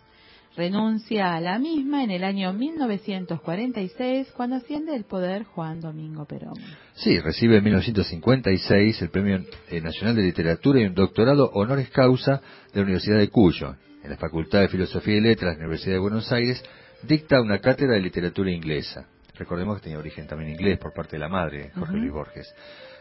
Renuncia a la misma en el año 1946 cuando asciende el poder Juan Domingo Perón. Sí, recibe en 1956 el Premio eh, Nacional de Literatura y un doctorado honoris causa de la Universidad de Cuyo. En la Facultad de Filosofía y Letras de la Universidad de Buenos Aires dicta una cátedra de literatura inglesa. Recordemos que tenía origen también inglés por parte de la madre, Jorge. Luis Borges.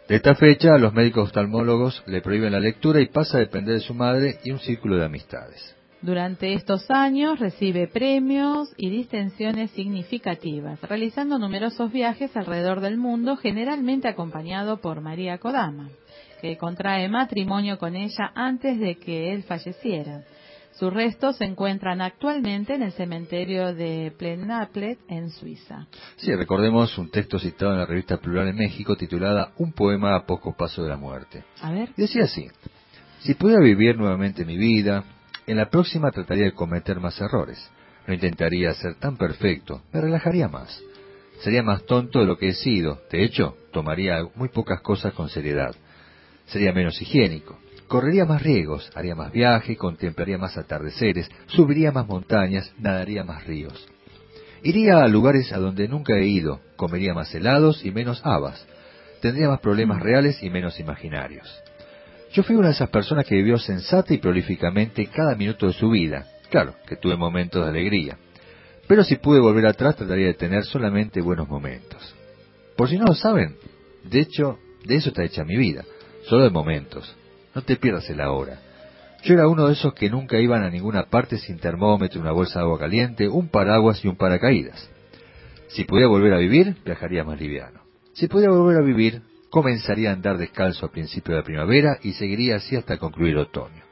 De esta fecha, los médicos oftalmólogos le prohíben la lectura y pasa a depender de su madre y un círculo de amistades. Durante estos años recibe premios y distinciones significativas, realizando numerosos viajes alrededor del mundo, generalmente acompañado por María Kodama, que contrae matrimonio con ella antes de que él falleciera. Sus restos se encuentran actualmente en el cementerio de Plenaplet, en Suiza. Sí, recordemos un texto citado en la revista Plural en México titulada Un poema a poco paso de la muerte. A ver. Decía así, si pudiera vivir nuevamente mi vida, en la próxima trataría de cometer más errores. No intentaría ser tan perfecto, me relajaría más. Sería más tonto de lo que he sido. De hecho, tomaría muy pocas cosas con seriedad. Sería menos higiénico. Correría más riesgos, haría más viaje, contemplaría más atardeceres, subiría más montañas, nadaría más ríos. Iría a lugares a donde nunca he ido, comería más helados y menos habas. Tendría más problemas reales y menos imaginarios. Yo fui una de esas personas que vivió sensata y prolíficamente cada minuto de su vida. Claro, que tuve momentos de alegría. Pero si pude volver atrás, trataría de tener solamente buenos momentos. Por si no lo saben, de hecho, de eso está hecha mi vida, solo de momentos. No te pierdas el ahora. Yo era uno de esos que nunca iban a ninguna parte sin termómetro, una bolsa de agua caliente, un paraguas y un paracaídas. Si pudiera volver a vivir, viajaría más liviano. Si pudiera volver a vivir, comenzaría a andar descalzo a principio de primavera y seguiría así hasta concluir el otoño.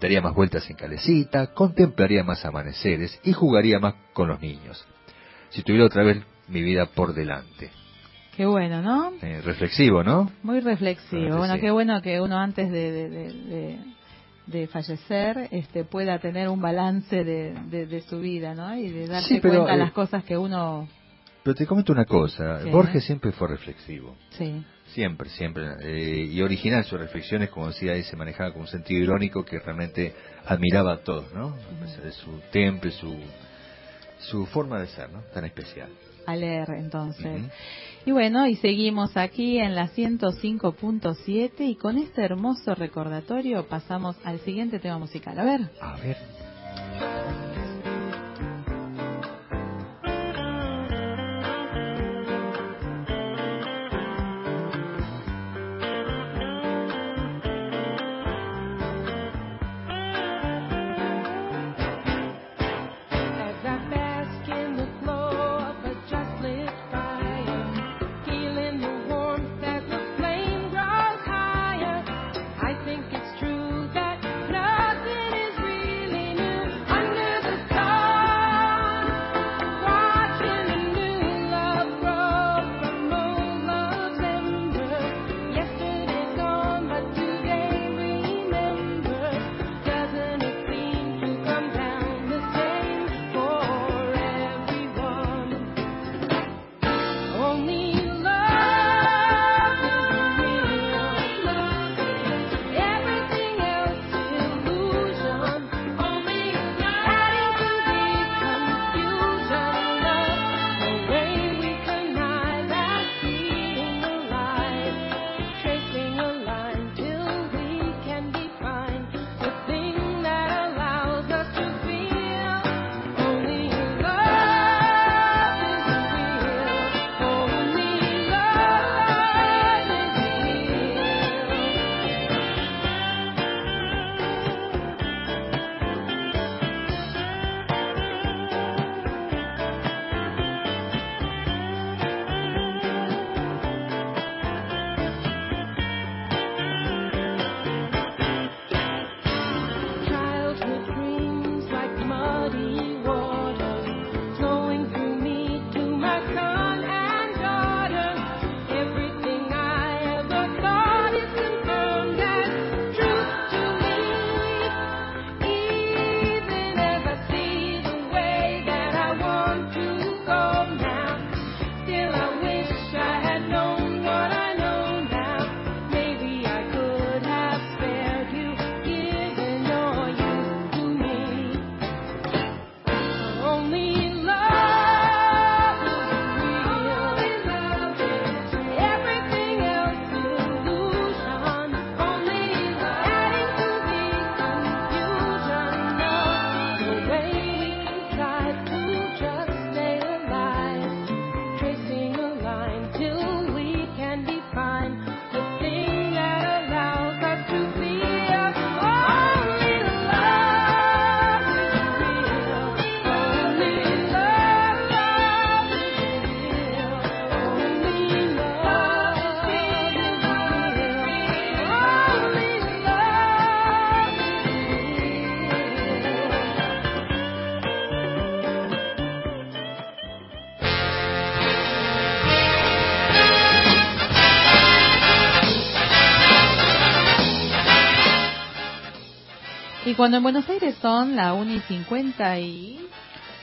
Daría más vueltas en calecita, contemplaría más amaneceres y jugaría más con los niños. Si tuviera otra vez mi vida por delante. Qué bueno, ¿no? Eh, reflexivo, ¿no? Muy reflexivo. Bueno, qué bueno que uno antes de, de, de- de- de fallecer este, pueda tener un balance de, de- de su vida, ¿no? Y de darse Sí, pero, cuenta eh, las cosas que uno... Pero te comento una cosa. Borges siempre fue reflexivo. Sí. Siempre, siempre. eh, y original sus reflexiones, como decía ahí, se manejaba con un sentido irónico que realmente admiraba a todos, ¿no? A pesar de su temple, su, su forma de ser, ¿no? Tan especial. A leer, entonces. Y bueno, y seguimos aquí en la 105.7 y con este hermoso recordatorio pasamos al siguiente tema musical. A ver. A ver. Cuando en Buenos Aires son la 1 y 50 y...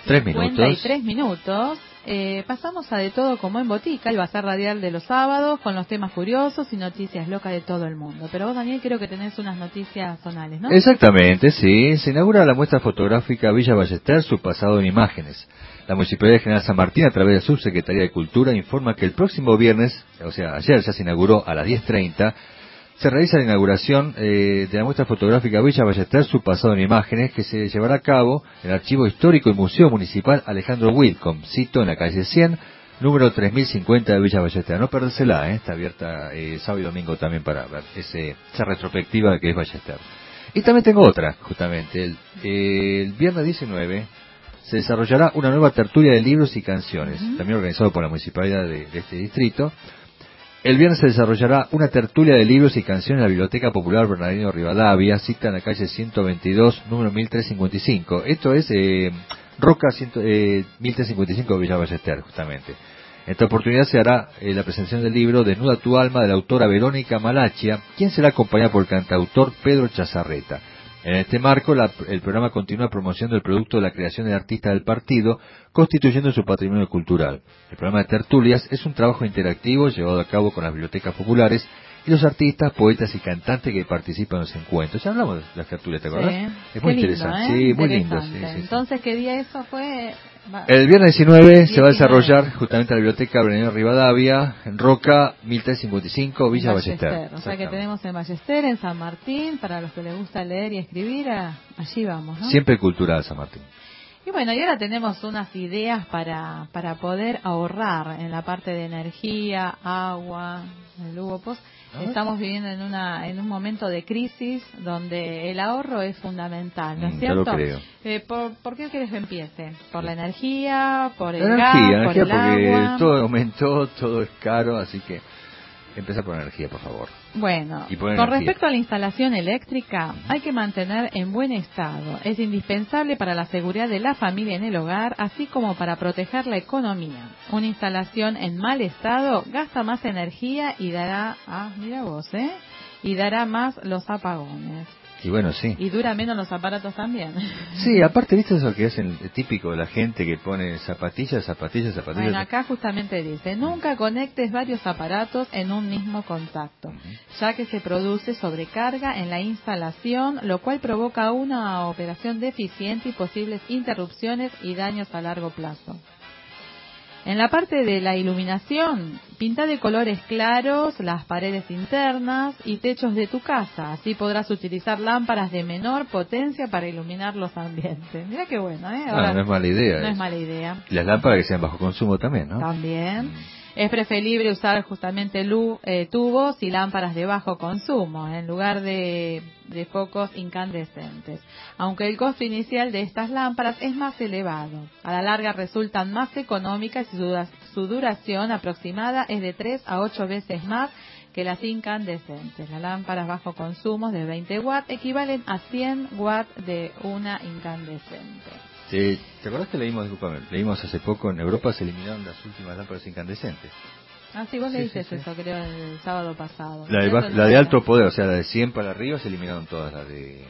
Tres minutos. 53 minutos, eh, pasamos a de todo como en botica, el bazar radial de los sábados, con los temas curiosos y noticias locas de todo el mundo. Pero vos, Daniel, creo que tenés unas noticias zonales, ¿no? Exactamente, sí. Se inaugura la muestra fotográfica Villa Ballester, su pasado en imágenes. La Municipalidad General San Martín, a través de su Subsecretaría de Cultura, informa que el próximo viernes, o sea, ayer ya se inauguró a las 10.30, se realiza la inauguración eh, de la muestra fotográfica Villa Ballester, su pasado en imágenes, que se llevará a cabo en el Archivo Histórico y Museo Municipal Alejandro Wilcom, cito en la calle 100, número 3050 de Villa Ballester. No perdérsela, ¿eh? está abierta eh, sábado y domingo también para ver ese, esa retrospectiva que es Ballester. Y también tengo otra, justamente. El, eh, el viernes 19 se desarrollará una nueva tertulia de libros y canciones, también organizado por la municipalidad de, de este distrito. El viernes se desarrollará una tertulia de libros y canciones en la Biblioteca Popular Bernardino Rivadavia, cita en la calle 122, número 1355. Esto es eh, Roca 100, eh, 1355 de Villa Ballester, justamente. En esta oportunidad se hará eh, la presentación del libro Desnuda tu alma de la autora Verónica Malachia, quien será acompañada por el cantautor Pedro Chazarreta. En este marco, la- el programa continúa promocionando el producto de la creación de artistas del partido, constituyendo su patrimonio cultural. El programa de tertulias es un trabajo interactivo llevado a cabo con las bibliotecas populares y los artistas, poetas y cantantes que participan en los encuentros. Ya hablamos de las tertulias, ¿te acordás? Sí. Es muy lindo, interesante. ¿eh? Sí, muy lindo. sí, sí. Entonces, ¿qué día eso fue? El viernes 19 se va a 19. desarrollar justamente en la biblioteca Bernardino Rivadavia, en Roca, 1355, Villa Ballester. O sea que tenemos en Ballester, en San Martín, para los que les gusta leer y escribir, allí vamos, ¿no? Siempre cultural San Martín. Y bueno, y ahora tenemos unas ideas para, para poder ahorrar en la parte de energía, agua, el Hugo Post. Estamos viviendo en una en un momento de crisis donde el ahorro es fundamental, ¿no es Mm, ya lo cierto? creo. Eh, ¿por, ¿Por qué quieres que empiece? ¿Por la energía? ¿Por el La gas? energía, ¿Por energía el porque agua? todo aumentó, todo es caro, así que empezar por energía, por favor. Bueno, con energía. respecto a la instalación eléctrica, hay que mantener en buen estado. Es indispensable para la seguridad de la familia en el hogar, así como para proteger la economía. Una instalación en mal estado gasta más energía y dará, ah, mira vos, ¿eh? Y dará más los apagones. Y bueno, sí. Y dura menos los aparatos también. Sí, aparte, ¿viste eso que hacen eh, típico de la gente que pone zapatillas, zapatillas, zapatillas? Bueno, acá justamente dice, nunca conectes varios aparatos en un mismo contacto, ya que se produce sobrecarga en la instalación, lo cual provoca una operación deficiente y posibles interrupciones y daños a largo plazo. En la parte de la iluminación, pinta de colores claros las paredes internas y techos de tu casa. Así podrás utilizar lámparas de menor potencia para iluminar los ambientes. Mira qué bueno, ¿eh? Ah, no es mala idea. No es mala idea. Y las lámparas que sean bajo consumo también, ¿no? También. Es preferible usar justamente lu- eh, tubos y lámparas de bajo consumo en lugar de, de focos incandescentes. Aunque el costo inicial de estas lámparas es más elevado. A la larga resultan más económicas y su, su duración aproximada es de 3 a 8 veces más que las incandescentes. Las lámparas bajo consumo de 20 watts equivalen a 100 watts de una incandescente. Sí, ¿Te acordás que leímos, discúlpame, leímos hace poco, en Europa se eliminaron las últimas lámparas incandescentes? Ah, sí, vos Sí, leíste sí, sí. eso, creo, el sábado pasado. La de, no la de alto poder, o sea, la de 100 para arriba se eliminaron todas, las de,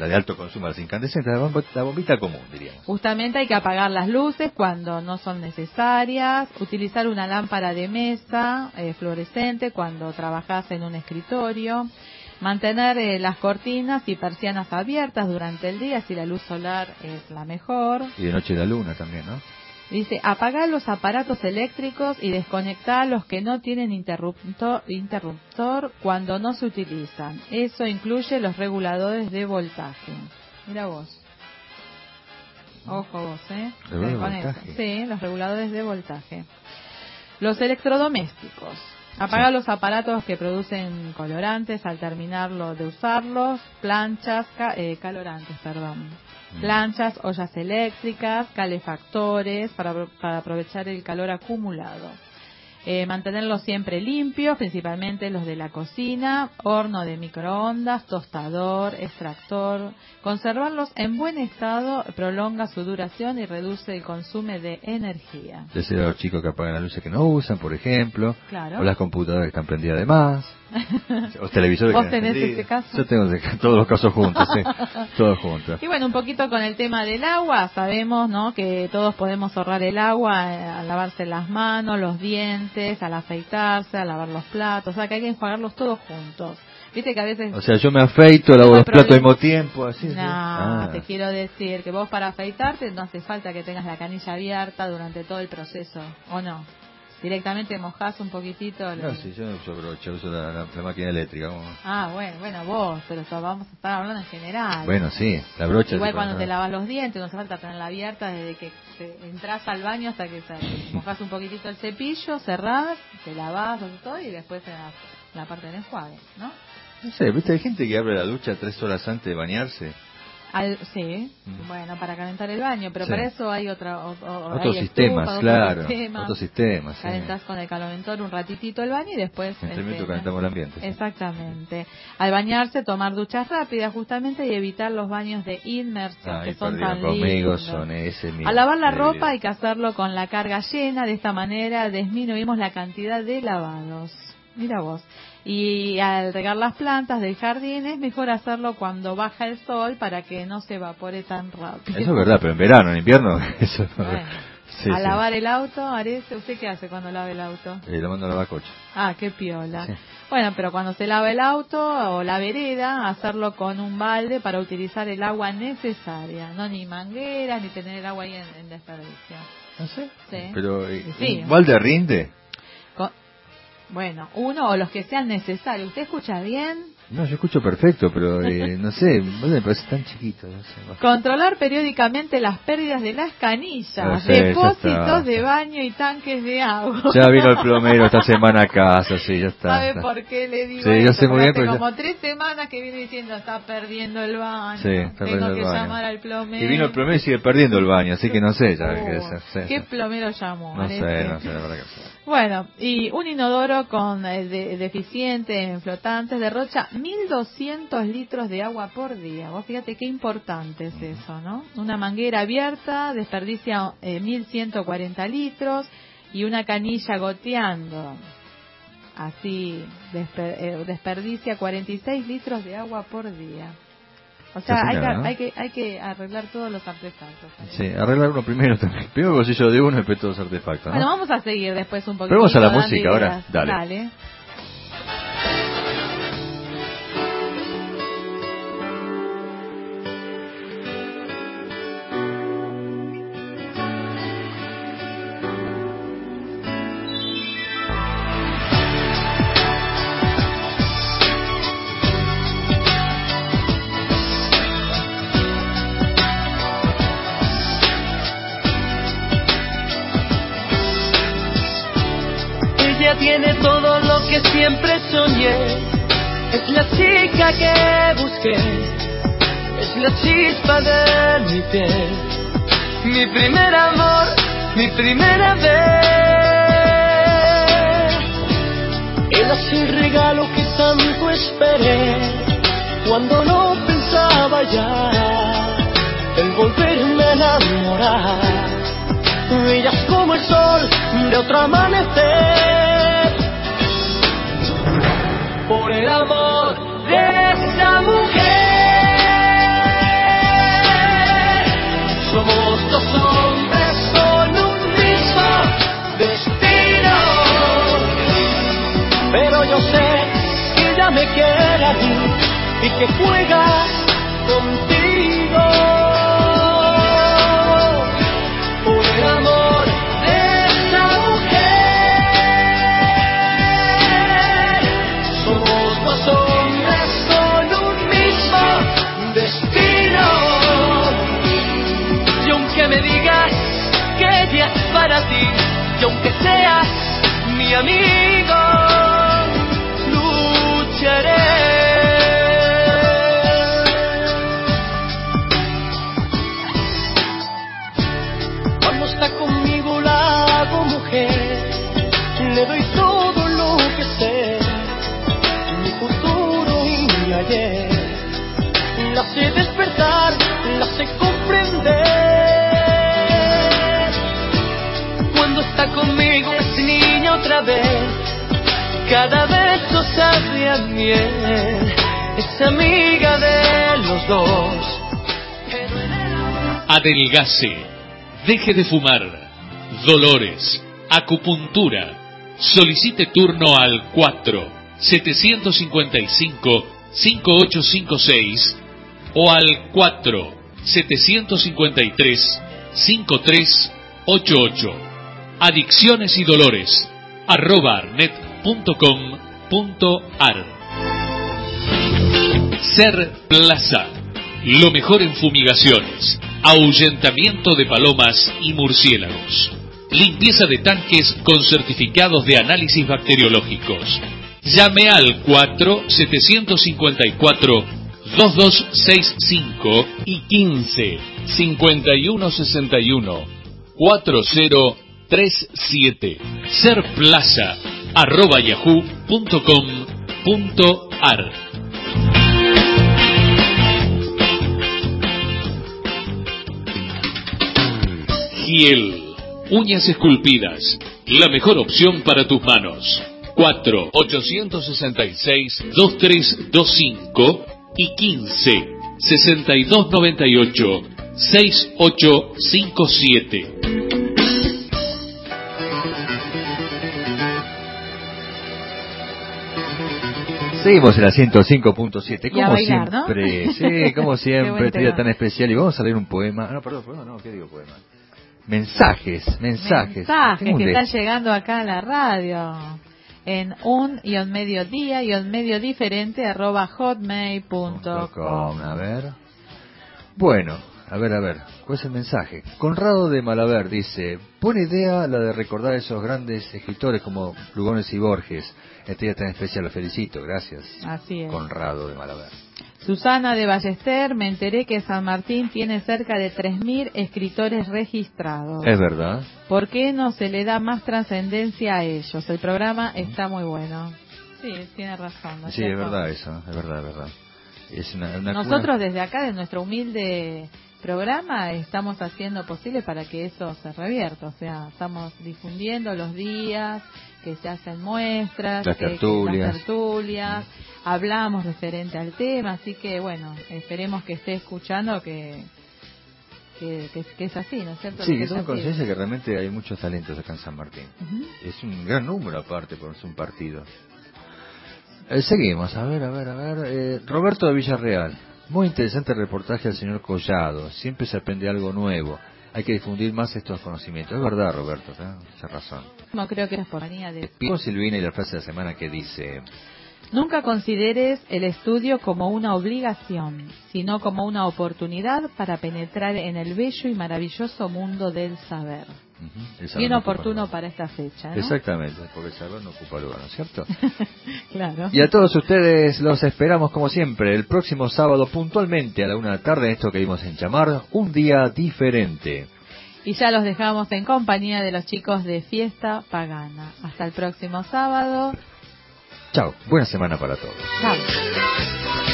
la de alto consumo, las incandescentes, la, bomba- la bombita común, diríamos. Justamente hay que apagar las luces cuando no son necesarias, utilizar una lámpara de mesa eh, fluorescente cuando trabajas en un escritorio, mantener eh, las cortinas y persianas abiertas durante el día si la luz solar es la mejor. Y de noche la luna también, ¿no? Dice, apagar los aparatos eléctricos y desconectar los que no tienen interruptor, interruptor cuando no se utilizan. Eso incluye los reguladores de voltaje. Mira vos. Ojo vos, ¿eh? ¿Reguladores de Con eso. Sí, los reguladores de voltaje. Los electrodomésticos. Apagar los aparatos que producen colorantes al terminarlo de usarlos, planchas, ca- eh, calorantes, perdón. Planchas, ollas eléctricas, calefactores para, para aprovechar el calor acumulado. Eh, mantenerlos siempre limpios, principalmente los de la cocina, horno de microondas, tostador, extractor. Conservarlos en buen estado prolonga su duración y reduce el consumo de energía. Decir a los chicos que apagan las luces que no usan, por ejemplo. Claro. O las computadoras que están prendidas de más. O los televisores ¿Vos que tenés caso? Yo tengo todos los casos juntos, sí. Todos juntos. Y bueno, un poquito con el tema del agua, sabemos, ¿no? Que todos podemos ahorrar el agua eh, al lavarse las manos, los dientes, al afeitarse, al lavar los platos, o sea que hay que enjuagarlos todos juntos. Viste que a veces O sea, yo me afeito, lavo No los platos al mismo tiempo, así. No, sí. Ah. te quiero decir que vos para afeitarte no hace falta que tengas la canilla abierta durante todo el proceso, ¿o no? Directamente mojás un poquitito. el- No, sí, yo no uso brocha, uso la, la- la máquina eléctrica. Ah, bueno, bueno, vos, pero vamos a estar hablando en general. Bueno, sí, la brocha. Igual cuando te lavas los dientes, no hace falta tenerla abierta desde que entras al baño hasta que sales. Mojás un poquitito el cepillo, cerrás, te lavás, todo y después en la, en la parte del enjuague, ¿no? No sé, viste, hay gente que abre la ducha tres horas antes de bañarse. Al, sí, Mm. bueno, para calentar el baño, pero Sí. para eso hay otra, o- o- hay Otros sistemas, estufa, claro. Otros sistemas. Sí. Calentás con el calentor un ratitito el baño y después... Entre este, calentamos el ambiente. sí. Exactamente. Al bañarse, tomar duchas rápidas justamente y evitar los baños de inmersión, Ay, que son tan conmigo, son ese Al lavar la ropa hay que hacerlo con la carga llena, de esta manera disminuimos la cantidad de lavados. Mira vos. Y al regar las plantas del jardín es mejor hacerlo cuando baja el sol para que no se evapore tan rápido. Eso es verdad, pero en verano, en invierno, eso no. Bueno, Sí, a sí. lavar el auto, ¿usted qué hace cuando lava el auto? Eh, lo mando a lavar coche. Ah, qué piola. Sí. Bueno, pero cuando se lava el auto o la vereda, hacerlo con un balde para utilizar el agua necesaria, no ni mangueras ni tener el agua ahí en, en desperdicio. ¿No sé? Sí. Pero, eh, Sí. ¿un balde rinde? Bueno, uno o los que sean necesarios. ¿Usted escucha bien? No, yo escucho perfecto, pero eh, no sé, me parece tan chiquito. No sé, Controlar periódicamente las pérdidas de las canillas, No sé, ya depósitos de baño y tanques de agua. Ya vino el plomero esta semana a casa, sí, ya está. ¿Sabe está. por qué le digo Sí, eso? yo sé muy bien, hace pero ya- como tres semanas que viene diciendo está perdiendo el baño. Sí, está Tengo perdiendo el que baño. llamar al plomero. Y vino el plomero y sigue perdiendo el baño, así que no sé, ya Oh, qué hacer, sí, ¿Qué plomero llamó? No sé, Arete? no sé, la verdad que. Bueno, y un inodoro con eh, de- deficiente en flotantes derrocha 1200 litros de agua por día. Vos fíjate qué importante es eso, ¿no? Una manguera abierta desperdicia eh, 1140 litros y una canilla goteando así desper- eh, desperdicia 46 litros de agua por día. O sea, hay que, hay, que, hay que arreglar todos los artefactos. Sí, arreglar uno primero también. Primero el bolsillo de uno y después todos los artefactos, ¿no? Bueno, vamos a seguir después un poquito. Pero vamos a la música ahora. Dale. Dale. Que busqué. Es la chispa de mi piel. Mi primer amor, mi primera vez. Era el regalo que tanto esperé. Cuando no pensaba ya en volverme a enamorar. Brillas como el sol de otro amanecer. Por el amor esa mujer. Somos dos hombres con un mismo destino. Pero yo sé que ella me quiere a mí y que juega contigo y aunque seas mi amigo, lucharé. Cuando está conmigo la hago mujer, Le doy todo lo que sé, mi futuro y mi ayer. La sé despertar, la sé comprender. Conmigo es niña otra vez, cada beso sabe a miel. Es amiga de los dos. Adelgase. Deje de fumar. Dolores. Acupuntura. Solicite turno al 4 755 5856 o al 4 753 5388. Adicciones y dolores. arroba Ser Plaza. Lo mejor en fumigaciones, ahuyentamiento de palomas y murciélagos. Limpieza de tanques con certificados de análisis bacteriológicos. Llame al 4-754-2265 y 15 5161 4037. Ser Plaza arroba yahoo.com.ar Giel. Uñas esculpidas. La mejor opción para tus manos. 4 866 2325 y 15 Seguimos en la 105.7, Y a como ¿no? siempre, sí, como siempre, este día tan especial. Y vamos a leer un poema. Ah, No, perdón, poema no, ¿qué digo poema? Mensajes, mensajes. Mensajes que de- están llegando acá a la radio en un y un medio día y un medio diferente arroba hotmail.com. com, A ver. Bueno, a ver, a ver. ¿Cuál es el mensaje? Conrado de Malaver dice: Buena idea la de recordar a esos grandes escritores como Lugones y Borges. Este día tan especial, lo felicito, gracias. Así es. Conrado de Malaver. Susana de Ballester, me enteré que San Martín tiene cerca de 3.000 escritores registrados. Es verdad. ¿Por qué no se le da más trascendencia a ellos? El programa está muy bueno. Sí, tiene razón. ¿no Sí, es verdad eso, es verdad, es verdad. Es una, una- Nosotros desde acá, de nuestro humilde programa, estamos haciendo posible para que eso se revierta. O sea, estamos difundiendo los días que se hacen muestras, Las que- que- tertulias. las tertulias, hablamos referente al tema, así que bueno, esperemos que esté escuchando que, que, que- que es así, ¿no es cierto? Sí, que es tengo conciencia que realmente hay muchos talentos acá en San Martín. Es un gran número aparte, por un partido. Eh, seguimos, a ver, a ver, a ver. Eh, Roberto de Villarreal. Muy interesante el reportaje del señor Collado. Siempre se aprende algo nuevo. Hay que difundir más estos conocimientos. Es verdad, Roberto, ¿eh? Esa razón. No creo que por manía de... Pico Silvina y la frase de la semana que dice... Nunca consideres el estudio como una obligación, sino como una oportunidad para penetrar en el bello y maravilloso mundo del saber. Saber Bien oportuno para esta fecha, ¿no? Exactamente, porque el saber no ocupa lugar, ¿no es cierto? claro. Y a todos ustedes los esperamos como siempre el próximo sábado puntualmente a la una de la tarde en esto que vimos en llamar Un Día Diferente. Y ya los dejamos en compañía de los chicos de Fiesta Pagana. Hasta el próximo sábado. Chao, buena semana para todos. Chao.